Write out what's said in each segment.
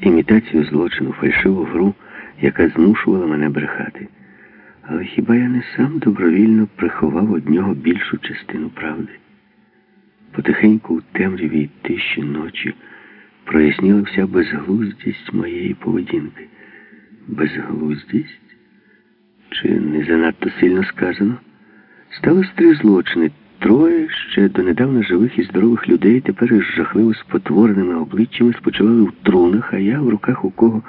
імітацію злочину, фальшиву гру, яка змушувала мене брехати. Але хіба я не сам добровільно приховав од нього більшу частину правди? Потихеньку у темряві й тиші ночі проясніла вся безглуздість моєї поведінки. Безглуздість? Чи не занадто сильно сказано? Сталося три злочини. Троє ще донедавна живих і здорових людей тепер із жахливо спотвореними обличчями спочивали в трунах, а я в руках у кого,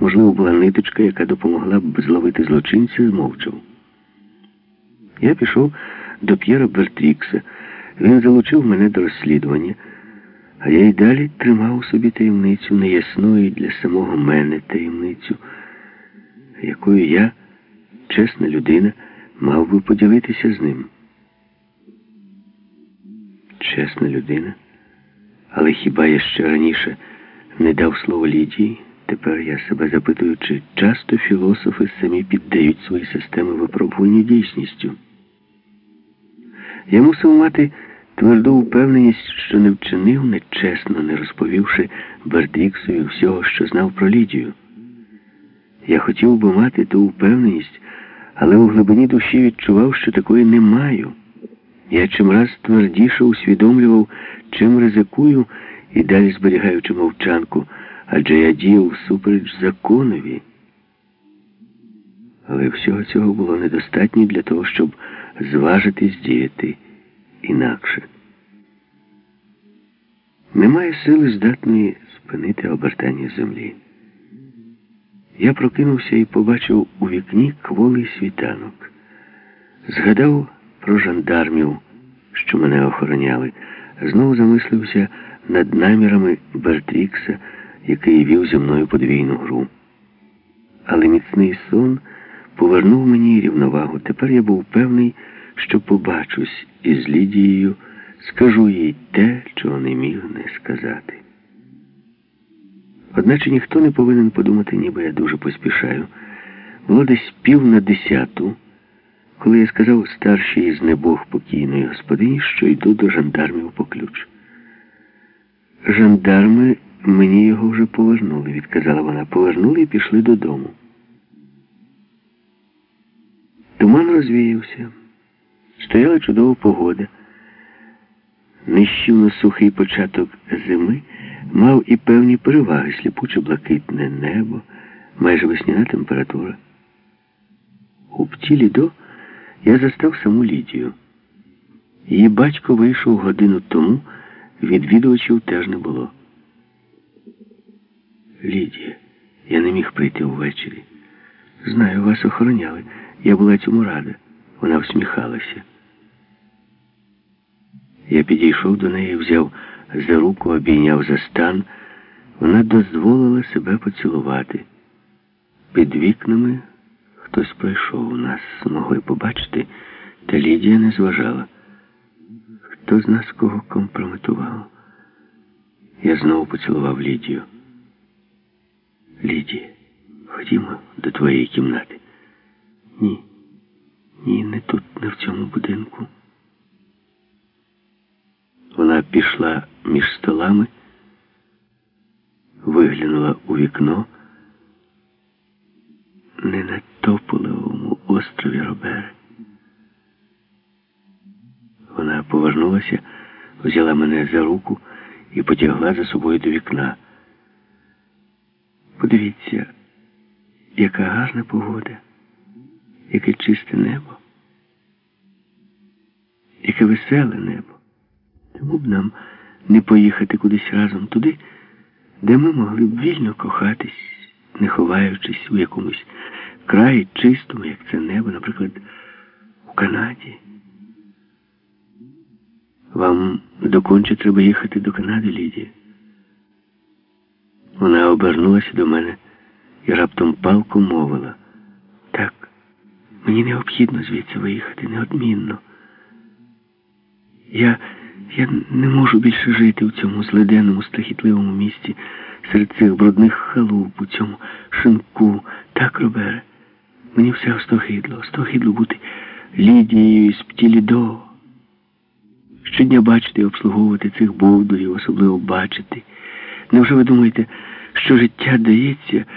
можливо, була ниточка, яка допомогла б зловити злочинця, змовчав. Я пішов до П'єра Бертрікса. Він залучив мене до розслідування, а я й далі тримав у собі таємницю, неясну і для самого мене таємницю, якою я, чесна людина, мав би поділитися з ним. Чесна людина, але хіба я ще раніше не дав слово Лідії? Тепер я себе запитую, чи часто філософи самі піддають свої системи випробування дійсністю. Я мусив мати тверду впевненість, що не вчинив нечесно, не розповівши Бердіксові всього, що знав про Лідію. Я хотів би мати ту впевненість, але у глибині душі відчував, що такої не маю. Я чимраз твердіше усвідомлював, чим ризикую і далі зберігаючи мовчанку, адже я діяв всупереч законові. Але всього цього було недостатньо для того, щоб зважитись діяти інакше. Немає сили здатної спинити обертання землі. Я прокинувся і побачив у вікні кволий світанок. Згадав про жандармів, що мене охороняли, знову замислився над намірами Бертрікса, який вів зі мною подвійну гру. Але міцний сон повернув мені рівновагу. Тепер я був певний, що побачусь із Лідією, скажу їй те, чого не міг не сказати. Одначе ніхто не повинен подумати, ніби я дуже поспішаю. Було десь пів на десяту, коли я сказав старшій з небог покійної господині, що йду до жандармів по ключ. Жандарми мені його вже повернули, відказала вона. Повернули і пішли додому. Туман розвіявся. Стояла чудова погода. Нещівно сухий початок зими мав і певні переваги, сліпуче блакитне небо, майже весняна температура. У птілі до я застав саму Лідію. Її батько вийшов годину тому, відвідувачів теж не було. Лідія, я не міг прийти ввечері. Знаю, вас охороняли. Я була цьому рада. Вона всміхалася. Я підійшов до неї, взяв за руку, обійняв за стан. Вона дозволила себе поцілувати. Під вікнами хтось пройшов. Нас могли побачити, та Лідія не зважала. Хто з нас кого компрометував? Я знову поцілував Лідію. Лідія, ходімо до твоєї кімнати. Ні. Ні, не тут, не в цьому будинку. Вона пішла між столами, виглянула у вікно. Не на тополевому острові Робере. Вона повернулася, взяла мене за руку і потягла за собою до вікна. Подивіться, яка гарна погода яке чисте небо, яке веселе небо. Тому б нам не поїхати кудись разом туди, де ми могли б вільно кохатись, не ховаючись у якомусь краї чистому, як це небо, наприклад, у Канаді. Вам доконче треба їхати до Канади, Лідія. Вона обернулася до мене і раптом палко мовила. Так, Мені необхідно звідси виїхати неодмінно. Я я не можу більше жити в цьому зледенному, страхітливому місті, серед цих брудних халуп, у цьому шинку. Так, Робере, мені все остогидло, остогидло бути Лідією з Птілідо. Щодня бачити і обслуговувати цих бовдурів, особливо бачити. Невже ви думаєте, що життя дається